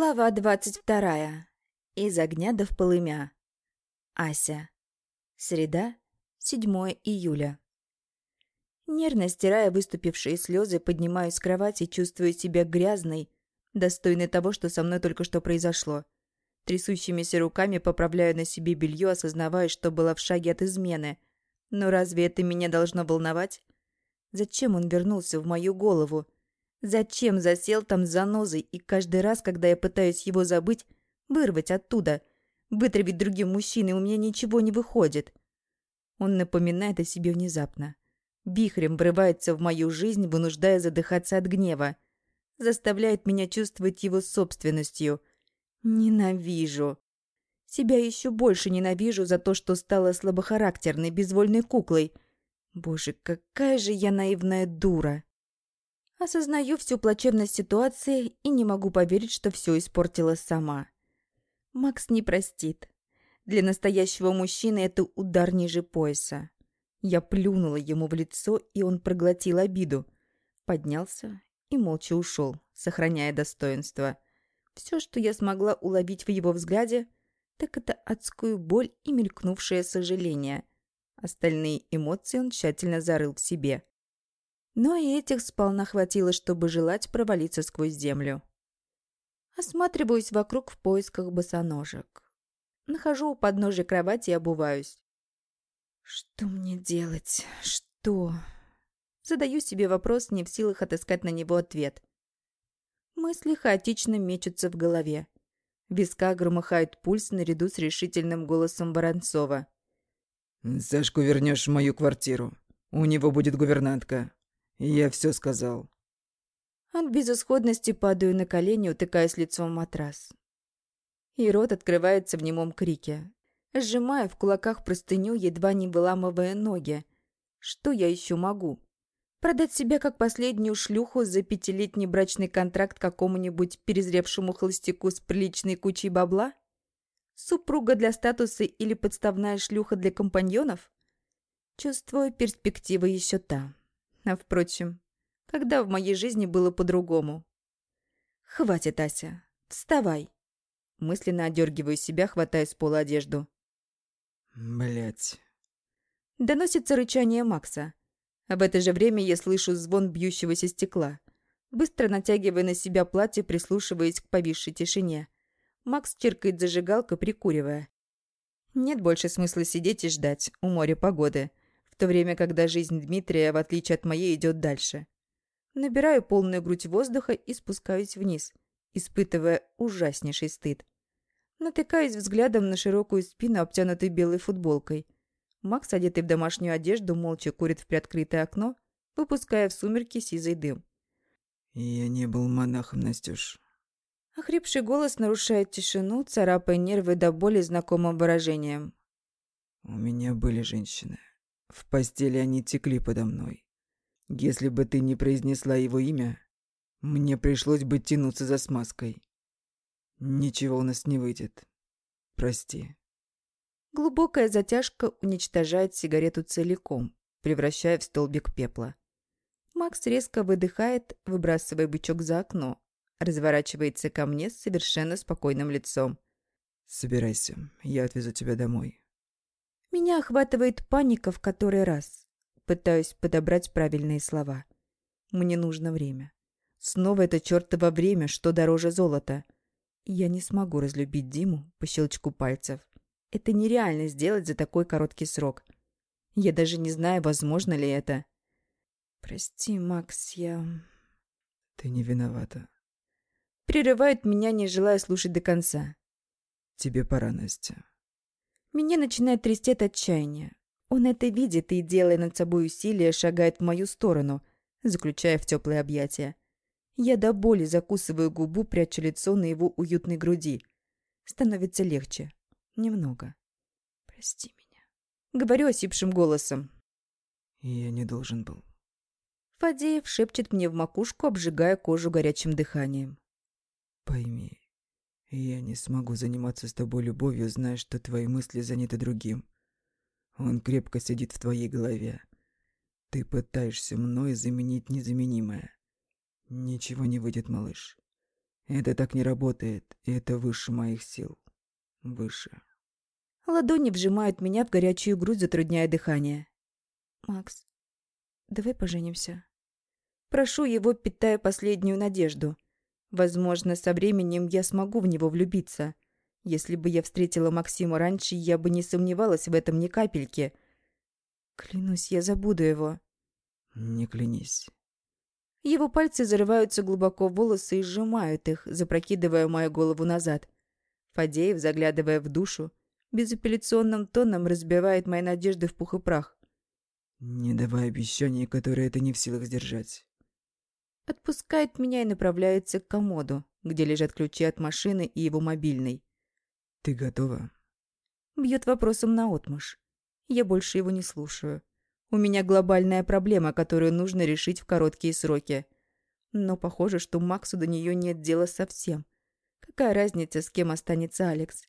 Глава двадцать вторая. Из огня до вполымя. Ася. Среда, 7 июля. Нервно стирая выступившие слезы, поднимаюсь с кровати, чувствую себя грязной, достойной того, что со мной только что произошло. Трясущимися руками поправляю на себе белье, осознавая, что была в шаге от измены. Но разве это меня должно волновать? Зачем он вернулся в мою голову? Зачем засел там за нозой и каждый раз, когда я пытаюсь его забыть, вырвать оттуда? Вытравить другим мужчиной у меня ничего не выходит. Он напоминает о себе внезапно. Вихрем врывается в мою жизнь, вынуждая задыхаться от гнева. Заставляет меня чувствовать его собственностью. Ненавижу. Себя еще больше ненавижу за то, что стала слабохарактерной, безвольной куклой. Боже, какая же я наивная дура. Осознаю всю плачевность ситуации и не могу поверить, что все испортила сама. Макс не простит. Для настоящего мужчины это удар ниже пояса. Я плюнула ему в лицо, и он проглотил обиду. Поднялся и молча ушел, сохраняя достоинство. Все, что я смогла уловить в его взгляде, так это адскую боль и мелькнувшее сожаление. Остальные эмоции он тщательно зарыл в себе. Но и этих сполна хватило, чтобы желать провалиться сквозь землю. Осматриваюсь вокруг в поисках босоножек. Нахожу у подножия кровати и обуваюсь. Что мне делать? Что? Задаю себе вопрос, не в силах отыскать на него ответ. Мысли хаотично мечутся в голове. В висках громыхает пульс наряду с решительным голосом Воронцова. «Сашку вернешь в мою квартиру. У него будет гувернантка. Я все сказал. От безысходности падаю на колени, утыкаясь лицом в матрас. И рот открывается в немом крике. Сжимая в кулаках простыню, едва не выламывая ноги. Что я еще могу? Продать себя как последнюю шлюху за пятилетний брачный контракт какому-нибудь перезревшему холостяку с приличной кучей бабла? Супруга для статуса или подставная шлюха для компаньонов? Чувствую, перспектива еще та. А впрочем, когда в моей жизни было по-другому? «Хватит, Ася. Вставай!» Мысленно одергиваю себя, хватая с пола одежду. Блять. Доносится рычание Макса. А в это же время я слышу звон бьющегося стекла. Быстро натягивая на себя платье, прислушиваясь к повисшей тишине. Макс чиркает зажигалкой, прикуривая. Нет больше смысла сидеть и ждать у моря погоды то время, когда жизнь Дмитрия, в отличие от моей, идет дальше. Набираю полную грудь воздуха и спускаюсь вниз, испытывая ужаснейший стыд. Натыкаюсь взглядом на широкую спину, обтянутой белой футболкой. Макс, одетый в домашнюю одежду, молча курит в приоткрытое окно, выпуская в сумерки сизый дым. «Я не был монахом, Настюш». Охрипший голос нарушает тишину, царапая нервы до боли знакомым выражением. «У меня были женщины. В постели они текли подо мной. Если бы ты не произнесла его имя, мне пришлось бы тянуться за смазкой. Ничего у нас не выйдет. Прости. Глубокая затяжка уничтожает сигарету целиком, превращая в столбик пепла. Макс резко выдыхает, выбрасывая бычок за окно, разворачивается ко мне с совершенно спокойным лицом. «Собирайся, я отвезу тебя домой». Меня охватывает паника в который раз. Пытаюсь подобрать правильные слова. Мне нужно время. Снова это чертово время, что дороже золота. Я не смогу разлюбить Диму по щелчку пальцев. Это нереально сделать за такой короткий срок. Я даже не знаю, возможно ли это. Прости, Макс, я... Ты не виновата. Прерывает меня, не желая слушать до конца. Тебе пора, Настя. Меня начинает трясти от отчаяния. Он это видит и, делая над собой усилия, шагает в мою сторону, заключая в теплые объятия. Я до боли закусываю губу, пряча лицо на его уютной груди. Становится легче. Немного. Прости меня. Говорю осипшим голосом. Я не должен был. Фадеев шепчет мне в макушку, обжигая кожу горячим дыханием. Пойми, я не смогу заниматься с тобой любовью, зная, что твои мысли заняты другим. Он крепко сидит в твоей голове. Ты пытаешься мной заменить незаменимое. Ничего не выйдет, малыш. Это так не работает, и это выше моих сил. Выше. Ладони вжимают меня в горячую грудь, затрудняя дыхание. «Макс, давай поженимся». Прошу его, питая последнюю надежду. Возможно, со временем я смогу в него влюбиться. Если бы я встретила Максима раньше, я бы не сомневалась в этом ни капельки. Клянусь, я забуду его. Не клянись. Его пальцы зарываются глубоко в волосы и сжимают их, запрокидывая мою голову назад. Фадеев, заглядывая в душу, безапелляционным тоном разбивает мои надежды в пух и прах. «Не давай обещаний, которые ты не в силах сдержать». Отпускает меня и направляется к комоду, где лежат ключи от машины и его мобильный. «Ты готова?» Бьет вопросом наотмашь. Я больше его не слушаю. У меня глобальная проблема, которую нужно решить в короткие сроки. Но похоже, что Максу до нее нет дела совсем. Какая разница, с кем останется Алекс?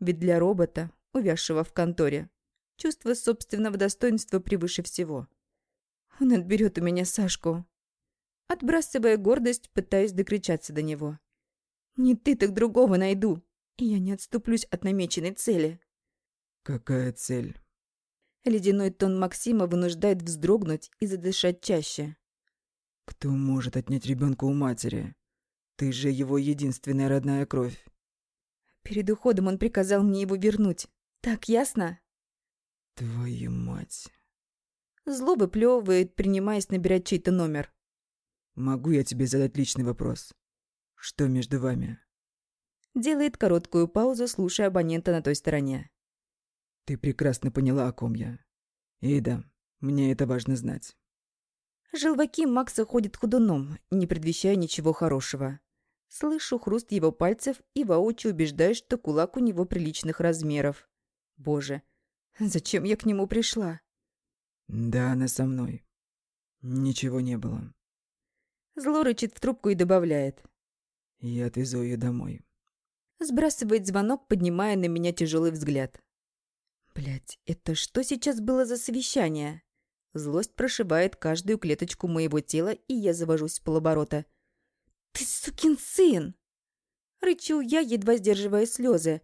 Ведь для робота, увязшего в конторе, чувство собственного достоинства превыше всего. Он отберет у меня Сашку. Отбрасывая гордость, пытаюсь докричаться до него. «Не ты, так другого найду, и я не отступлюсь от намеченной цели». «Какая цель?» Ледяной тон Максима вынуждает вздрогнуть и задышать чаще. «Кто может отнять ребенка у матери? Ты же его единственная родная кровь». Перед уходом он приказал мне его вернуть. Так ясно? Твою мать. Зло выплёвывает, принимаясь набирать чей-то номер. Могу я тебе задать личный вопрос? Что между вами? Делает короткую паузу, слушая абонента на той стороне. Ты прекрасно поняла, о ком я. И да, мне это важно знать. Желваки Макса ходят ходуном, не предвещая ничего хорошего. Слышу хруст его пальцев и воочию убеждаюсь, что кулак у него приличных размеров. Боже, зачем я к нему пришла? Да, она со мной. Ничего не было. Зло рычит в трубку и добавляет. Я отвезу ее домой. Сбрасывает звонок, поднимая на меня тяжелый взгляд. Блять, это что сейчас было за совещание? Злость прошибает каждую клеточку моего тела, и я завожусь в полоборота. «Ты сукин сын!» Рычу я, едва сдерживая слезы.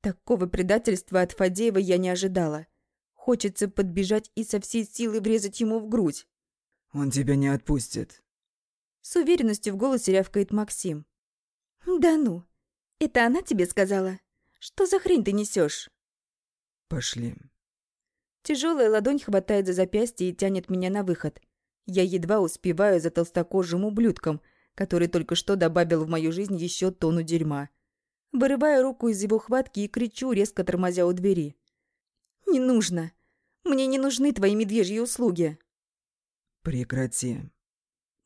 Такого предательства от Фадеева я не ожидала. Хочется подбежать и со всей силы врезать ему в грудь. «Он тебя не отпустит», с уверенностью в голосе рявкает Максим. «Да ну, это она тебе сказала? Что за хрень ты несешь? «Пошли». Тяжелая ладонь хватает за запястье и тянет меня на выход. Я едва успеваю за толстокожим ублюдком, который только что добавил в мою жизнь еще тонну дерьма. Вырываю руку из его хватки и кричу, резко тормозя у двери. «Не нужно! Мне не нужны твои медвежьи услуги!» «Прекрати!»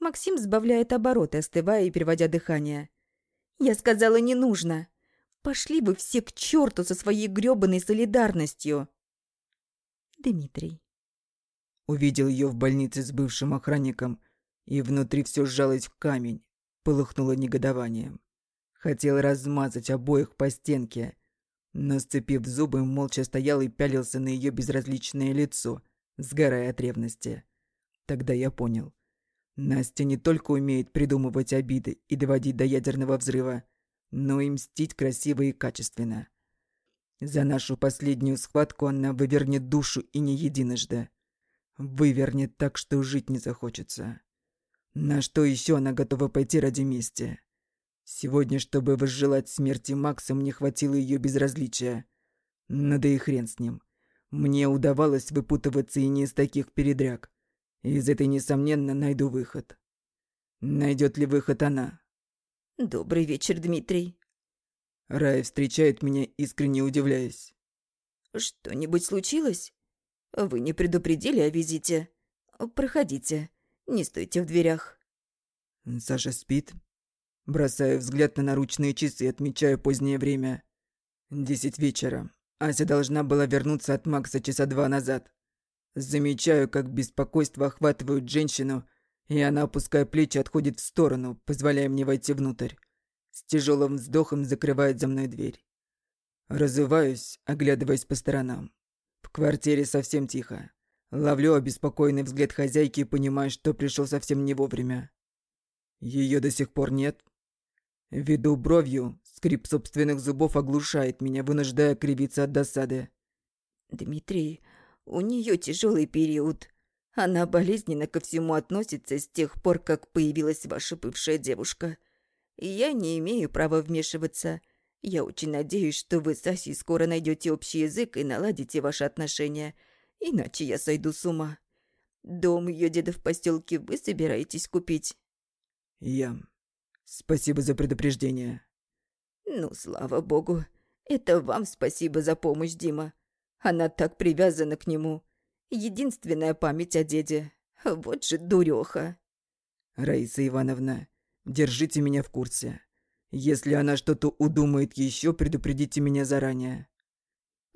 Максим сбавляет обороты, остывая и переводя дыхание. «Я сказала, не нужно. Пошли вы все к черту со своей грёбаной солидарностью!» Дмитрий. Увидел ее в больнице с бывшим охранником, и внутри все сжалось в камень, полыхнуло негодованием. Хотел размазать обоих по стенке, но, сцепив зубы, молча стоял и пялился на ее безразличное лицо, сгорая от ревности. Тогда я понял. Настя не только умеет придумывать обиды и доводить до ядерного взрыва, но и мстить красиво и качественно. За нашу последнюю схватку она вывернет душу и не единожды. Вывернет так, что жить не захочется. На что еще она готова пойти ради мести? Сегодня, чтобы возжелать смерти Макса, мне хватило ее безразличия. Но да и хрен с ним. Мне удавалось выпутываться и не из таких передряг. Из этой, несомненно, найду выход. Найдет ли выход она? Добрый вечер, Дмитрий. Рая встречает меня, искренне удивляясь. Что-нибудь случилось? Вы не предупредили о визите? Проходите, не стойте в дверях. Саша спит. Бросаю взгляд на наручные часы и отмечаю позднее время. Десять вечера. Ася должна была вернуться от Макса часа два назад. Замечаю, как беспокойство охватывает женщину, и она, опуская плечи, отходит в сторону, позволяя мне войти внутрь. С тяжелым вздохом закрывает за мной дверь. Разуваюсь, оглядываясь по сторонам. В квартире совсем тихо. Ловлю обеспокоенный взгляд хозяйки и понимаю, что пришел совсем не вовремя. Ее до сих пор нет. Веду бровью, скрип собственных зубов оглушает меня, вынуждая кривиться от досады. Дмитрий, у нее тяжелый период. Она болезненно ко всему относится с тех пор, как появилась ваша бывшая девушка. Я не имею права вмешиваться. Я очень надеюсь, что вы с Асей скоро найдете общий язык и наладите ваши отношения. Иначе я сойду с ума. Дом ее деда в поселке вы собираетесь купить? Я Спасибо за предупреждение. Ну, слава богу. Это вам спасибо за помощь, Дима. Она так привязана к нему. Единственная память о деде. Вот же дуреха. Раиса Ивановна, держите меня в курсе. Если она что-то удумает еще, предупредите меня заранее.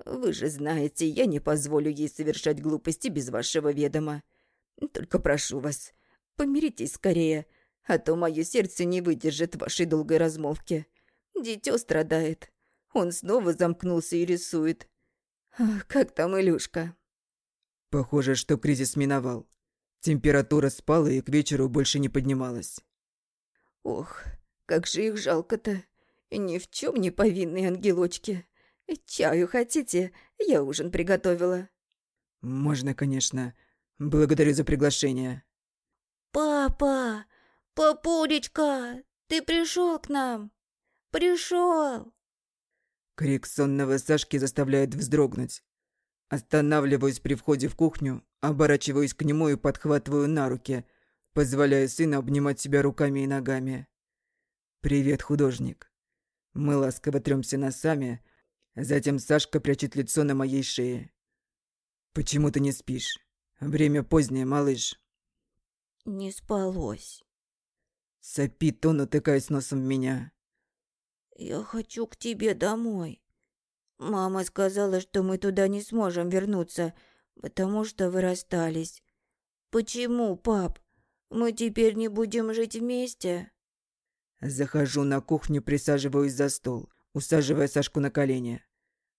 Вы же знаете, я не позволю ей совершать глупости без вашего ведома. Только прошу вас, помиритесь скорее, а то мое сердце не выдержит вашей долгой размолвки. Дитё страдает. Он снова замкнулся и рисует. Как там Илюшка? Похоже, что кризис миновал. Температура спала и к вечеру больше не поднималась. Ох, как же их жалко-то. Ни в чем не повинные ангелочки. Чаю хотите? Я ужин приготовила. Можно, конечно. Благодарю за приглашение. Папа, «Папулечка, ты пришел к нам! Пришел!» Крик сонного Сашки заставляет вздрогнуть. Останавливаюсь при входе в кухню, оборачиваюсь к нему и подхватываю на руки, позволяя сыну обнимать себя руками и ногами. «Привет, художник!» Мы ласково трёмся носами, затем Сашка прячет лицо на моей шее. «Почему ты не спишь? Время позднее, малыш». «Не спалось». Сопит он, утыкаясь носом в меня. «Я хочу к тебе домой. Мама сказала, что мы туда не сможем вернуться, потому что вы расстались. Почему, пап? Мы теперь не будем жить вместе?» Захожу на кухню, присаживаюсь за стол, усаживая Сашку на колени.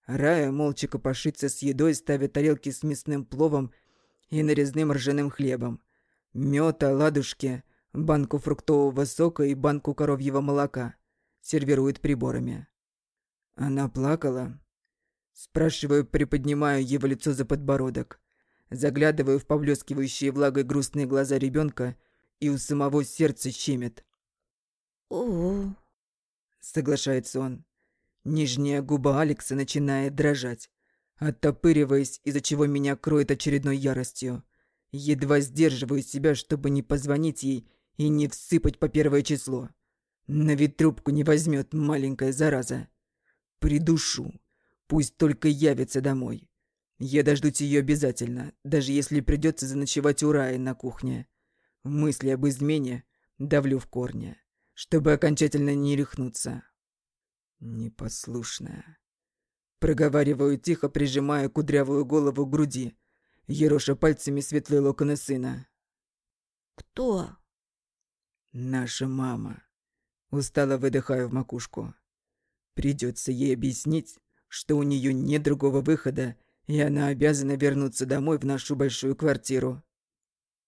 Рая молча копошится с едой, ставя тарелки с мясным пловом и нарезным ржаным хлебом. Мёта, ладушки — банку фруктового сока и банку коровьего молока. Сервирует приборами. Она плакала. Спрашиваю, приподнимаю его лицо за подбородок. Заглядываю в поблескивающие влагой грустные глаза ребенка, и у самого сердца щемит. «О-о-о», соглашается он. Нижняя губа Алекса начинает дрожать, оттопыриваясь, из-за чего меня кроет очередной яростью. Едва сдерживаю себя, чтобы не позвонить ей и не всыпать по первое число. На вид трубку не возьмет маленькая зараза. Придушу. Пусть только явится домой. Я дождусь ее обязательно, даже если придется заночевать у Раи на кухне. Мысли об измене давлю в корне, чтобы окончательно не рехнуться. Непослушная. Проговариваю тихо, прижимая кудрявую голову к груди, ероша пальцами светлые локоны сына. «Кто?» Наша мама. Устало выдыхаю в макушку. Придется ей объяснить, что у нее нет другого выхода, и она обязана вернуться домой в нашу большую квартиру.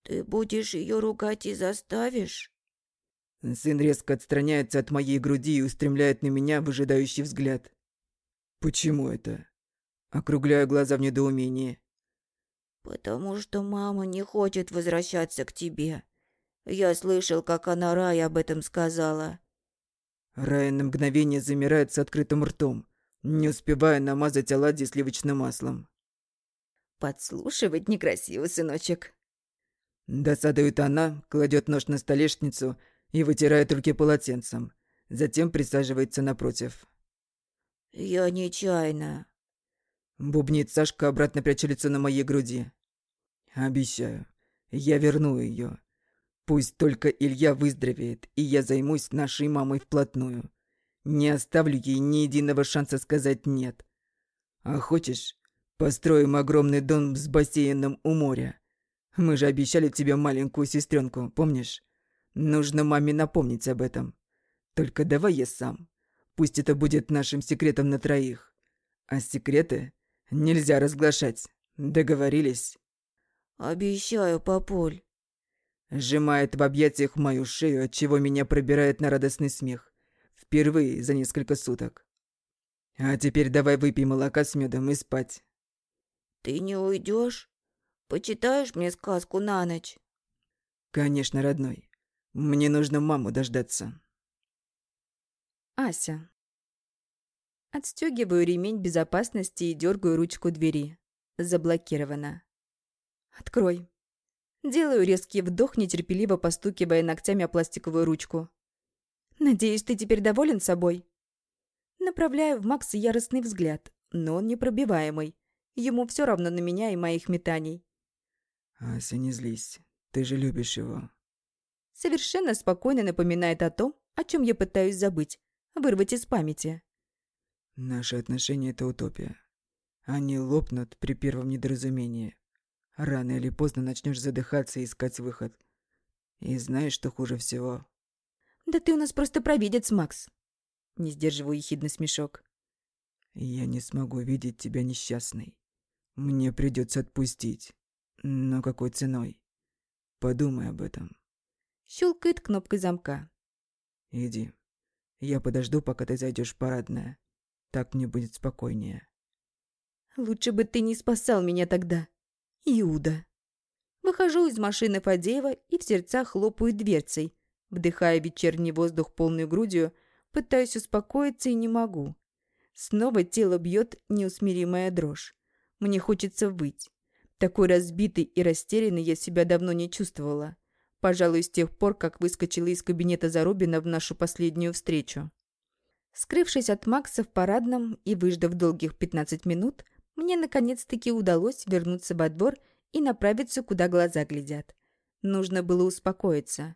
Ты будешь ее ругать и заставишь? Сын резко отстраняется от моей груди и устремляет на меня выжидающий взгляд. Почему это? Округляю глаза в недоумении. Потому что мама не хочет возвращаться к тебе. Я слышал, как она Рай об этом сказала. Рая на мгновение замирает с открытым ртом, не успевая намазать оладьи сливочным маслом. «Подслушивать некрасиво, сыночек». Досадует она, кладет нож на столешницу и вытирает руки полотенцем. Затем присаживается напротив. «Я нечаянно». Бубнит Сашка, обратно пряча лицо на моей груди. «Обещаю, я верну ее. Пусть только Илья выздоровеет, и я займусь нашей мамой вплотную. Не оставлю ей ни единого шанса сказать «нет». А хочешь, построим огромный дом с бассейном у моря? Мы же обещали тебе маленькую сестренку, помнишь? Нужно маме напомнить об этом. Только давай я сам. Пусть это будет нашим секретом на троих. А секреты нельзя разглашать. Договорились? Обещаю, папуль. Сжимает в объятиях мою шею, отчего меня пробирает на радостный смех. Впервые за несколько суток. А теперь давай выпей молока с медом и спать. Ты не уйдешь? Почитаешь мне сказку на ночь? Конечно, родной. Мне нужно маму дождаться. Ася. Отстегиваю ремень безопасности и дергаю ручку двери. Заблокировано. Открой. Делаю резкий вдох, нетерпеливо постукивая ногтями о пластиковую ручку. Надеюсь, ты теперь доволен собой? Направляю в Макса яростный взгляд, но он непробиваемый. Ему все равно на меня и моих метаний. Ася, не злись. Ты же любишь его. Совершенно спокойно напоминает о том, о чем я пытаюсь забыть, вырвать из памяти. Наши отношения — это утопия. Они лопнут при первом недоразумении. Рано или поздно начнешь задыхаться и искать выход. И знаешь, что хуже всего? Да ты у нас просто провидец, Макс. Не сдерживаю ехидный смешок. Я не смогу видеть тебя несчастной. Мне придется отпустить. Но какой ценой? Подумай об этом. Щелкает кнопкой замка. Иди. Я подожду, пока ты зайдешь в парадное. Так мне будет спокойнее. Лучше бы ты не спасал меня тогда. Иуда. Выхожу из машины Фадеева и в сердцах хлопаю дверцей, вдыхая вечерний воздух полной грудью, пытаюсь успокоиться и не могу. Снова тело бьет неусмиримая дрожь. Мне хочется выть. Такой разбитый и растерянный я себя давно не чувствовала. Пожалуй, с тех пор, как выскочила из кабинета Зарубина в нашу последнюю встречу. Скрывшись от Макса в парадном и выждав долгих 15 минут, мне наконец-таки удалось вернуться во двор и направиться, куда глаза глядят. Нужно было успокоиться.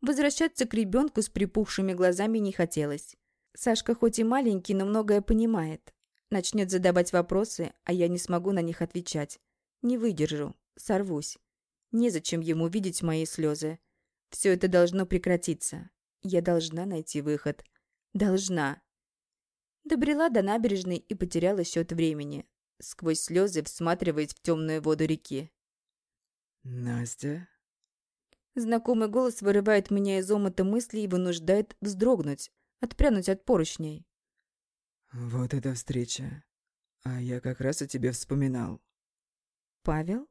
Возвращаться к ребенку с припухшими глазами не хотелось. Сашка хоть и маленький, но многое понимает. Начнет задавать вопросы, а я не смогу на них отвечать. Не выдержу, сорвусь. Незачем ему видеть мои слезы. Все это должно прекратиться. Я должна найти выход. Должна. Добрела до набережной и потеряла счет времени, сквозь слезы всматриваясь в темную воду реки. «Настя?» Знакомый голос вырывает меня из омута мыслей и вынуждает вздрогнуть, отпрянуть от поручней. «Вот эта встреча. А я как раз о тебе вспоминал». «Павел?»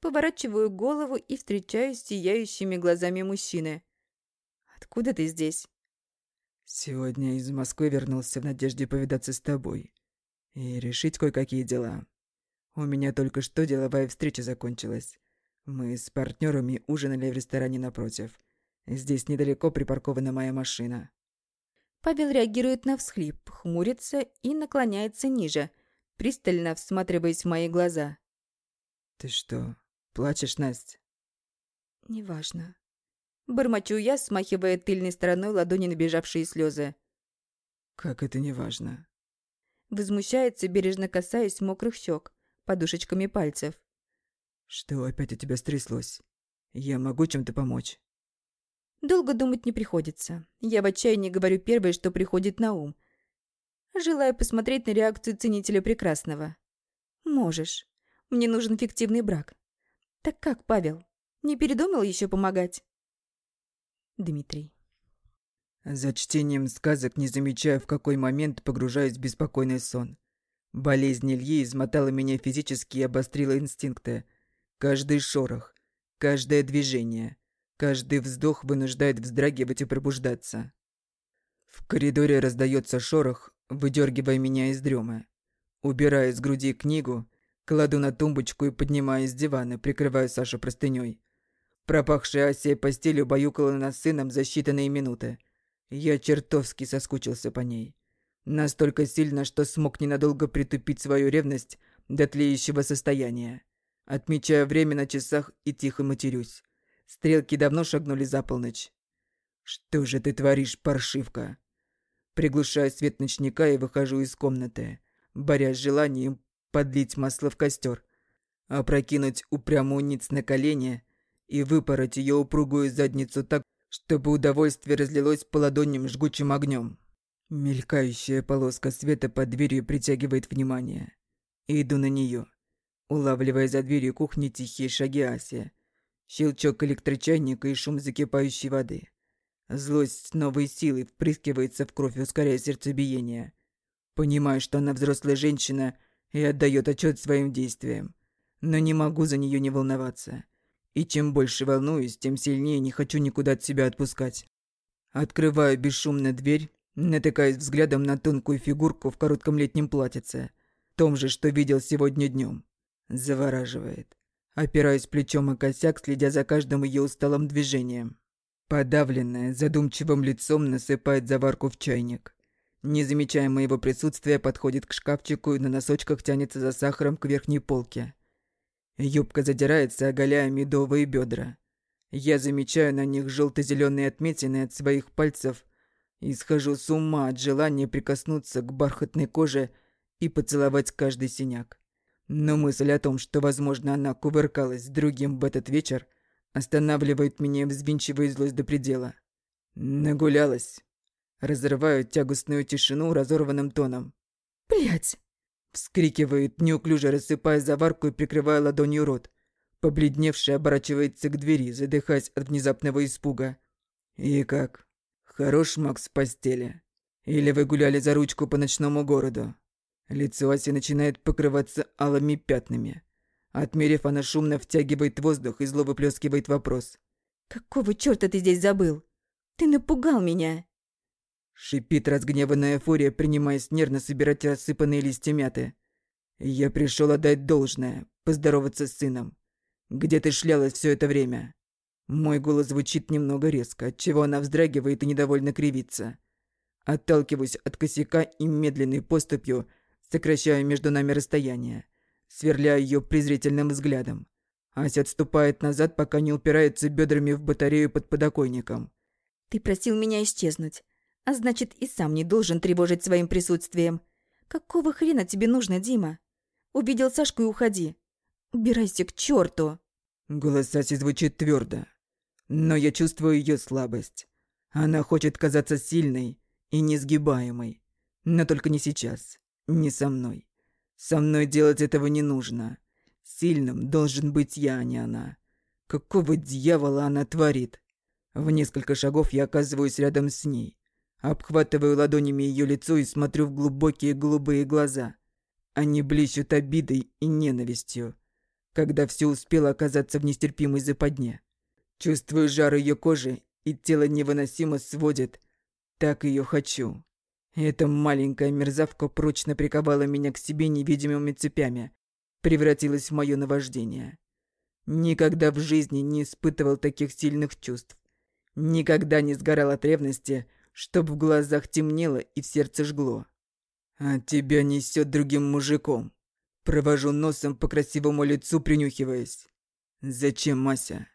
Поворачиваю голову и встречаюсь сияющими глазами мужчины. «Откуда ты здесь?» «Сегодня из Москвы вернулся в надежде повидаться с тобой и решить кое-какие дела. У меня только что деловая встреча закончилась. Мы с партнерами ужинали в ресторане напротив. Здесь недалеко припаркована моя машина». Павел реагирует на всхлип, хмурится и наклоняется ниже, пристально всматриваясь в мои глаза. «Ты что, плачешь, Настя?» «Неважно». Бормочу я, смахивая тыльной стороной ладони набежавшие слезы. «Как это неважно?» Возмущается, бережно касаясь мокрых щек, подушечками пальцев. «Что опять у тебя стряслось? Я могу чем-то помочь?» Долго думать не приходится. Я в отчаянии говорю первое, что приходит на ум. Желаю посмотреть на реакцию ценителя прекрасного. «Можешь. Мне нужен фиктивный брак. Так как, Павел? Не передумал еще помогать?» Дмитрий. За чтением сказок не замечаю, в какой момент погружаюсь в беспокойный сон. Болезнь Ильи измотала меня физически и обострила инстинкты. Каждый шорох, каждое движение, каждый вздох вынуждает вздрагивать и пробуждаться. В коридоре раздается шорох, выдергивая меня из дремы. Убираю с груди книгу, кладу на тумбочку и поднимаю с дивана, прикрываю Сашу простыней. Пропахшая Асия постель убаюкала нас сыном за считанные минуты. Я чертовски соскучился по ней. Настолько сильно, что смог ненадолго притупить свою ревность до тлеющего состояния. Отмечаю время на часах и тихо матерюсь. Стрелки давно шагнули за полночь. «Что же ты творишь, паршивка?» Приглушаю свет ночника и выхожу из комнаты, борясь с желанием подлить масло в костер, опрокинуть упрямую ниц на колени и выпороть ее упругую задницу так, чтобы удовольствие разлилось по ладоням жгучим огнем. Мелькающая полоска света под дверью притягивает внимание. Иду на нее, улавливая за дверью кухни тихие шаги Асия, щелчок электрочайника и шум закипающей воды. Злость с новой силой впрыскивается в кровь, ускоряя сердцебиение. Понимаю, что она взрослая женщина и отдает отчет своим действиям. Но не могу за нее не волноваться. И чем больше волнуюсь, тем сильнее не хочу никуда от себя отпускать. Открываю бесшумно дверь, натыкаясь взглядом на тонкую фигурку в коротком летнем платьице, том же, что видел сегодня днем. Завораживает. Опираюсь плечом о косяк, следя за каждым ее усталым движением. Подавленная, задумчивым лицом насыпает заварку в чайник. Не замечая моего присутствия, подходит к шкафчику и на носочках тянется за сахаром к верхней полке. Юбка задирается, оголяя медовые бедра. Я замечаю на них желто-зеленые отметины от своих пальцев и схожу с ума от желания прикоснуться к бархатной коже и поцеловать каждый синяк. Но мысль о том, что, возможно, она кувыркалась с другим в этот вечер, останавливает меня, взвинчивая злость до предела. Нагулялась. Разрываю тягостную тишину разорванным тоном. Блять! Вскрикивает, неуклюже рассыпая заварку и прикрывая ладонью рот. Побледневший оборачивается к двери, задыхаясь от внезапного испуга. «И как? Хорош Макс в постели? Или вы гуляли за ручку по ночному городу?» Лицо Аси начинает покрываться алыми пятнами. Отмерев, она шумно втягивает воздух и зло выплескивает вопрос. «Какого чёрта ты здесь забыл? Ты напугал меня!» Шипит разгневанная фурия, принимаясь нервно собирать рассыпанные листья мяты. «Я пришел отдать должное, поздороваться с сыном. Где ты шлялась все это время?» Мой голос звучит немного резко, отчего она вздрагивает и недовольно кривится. Отталкиваюсь от косяка и медленной поступью сокращаю между нами расстояние, сверляя ее презрительным взглядом. Ася отступает назад, пока не упирается бедрами в батарею под подоконником. «Ты просил меня исчезнуть, а значит, и сам не должен тревожить своим присутствием. Какого хрена тебе нужно, Дима? Увидел Сашку и уходи. Убирайся к черту!» Голос Аси звучит твердо, но я чувствую ее слабость. Она хочет казаться сильной и несгибаемой, но только не сейчас. Не со мной. Со мной делать этого не нужно. Сильным должен быть я, а не она. Какого дьявола она творит? В несколько шагов я оказываюсь рядом с ней. Обхватываю ладонями ее лицо и смотрю в глубокие голубые глаза. Они блещут обидой и ненавистью. Когда все успело оказаться в нестерпимой западне. Чувствую жар ее кожи, и тело невыносимо сводит. Так ее хочу. Эта маленькая мерзавка прочно приковала меня к себе невидимыми цепями, превратилась в мое наваждение. Никогда в жизни не испытывал таких сильных чувств. Никогда не сгорал от ревности, чтоб в глазах темнело и в сердце жгло. А тебя несет другим мужиком. Провожу носом по красивому лицу, принюхиваясь. Зачем, Мася?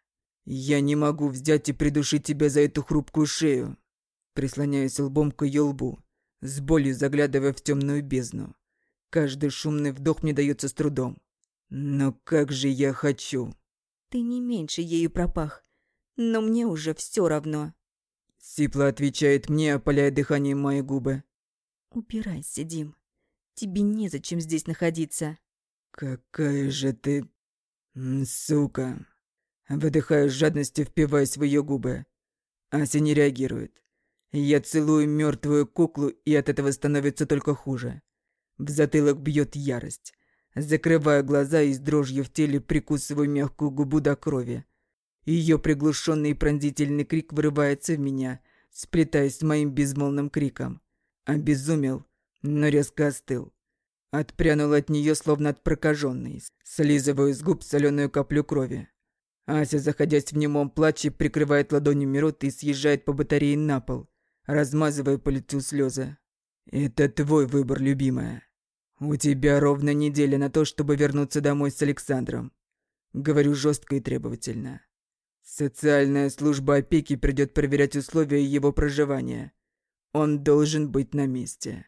Я не могу взять и придушить тебя за эту хрупкую шею. Прислоняюсь лбом к ее лбу с болью заглядывая в темную бездну. Каждый шумный вдох мне дается с трудом. Но как же я хочу. Ты не меньше ею пропах, но мне уже все равно. Сипло отвечает мне, опаляя дыханием мои губы. Убирайся, Дим. Тебе незачем здесь находиться. Какая же ты... сука. Выдыхаю с жадностью, впиваясь в ее губы. Ася не реагирует. Я целую мертвую куклу, и от этого становится только хуже. В затылок бьет ярость. Закрываю глаза и с дрожью в теле прикусываю мягкую губу до крови. Ее приглушенный и пронзительный крик вырывается в меня, сплетаясь с моим безмолвным криком. Обезумел, но резко остыл. Отпрянул от нее, словно от прокаженной. Слизываю с губ соленую каплю крови. Ася, заходясь в немом плаче, прикрывает ладонями рот и съезжает по батарее на пол размазывая по лицу слезы. «Это твой выбор, любимая. У тебя ровно неделя на то, чтобы вернуться домой с Александром. Говорю жестко и требовательно. Социальная служба опеки придет проверять условия его проживания. Он должен быть на месте.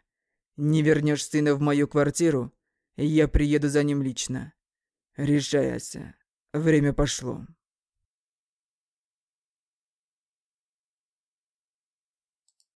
Не вернешь сына в мою квартиру, я приеду за ним лично. Решайся. Время пошло.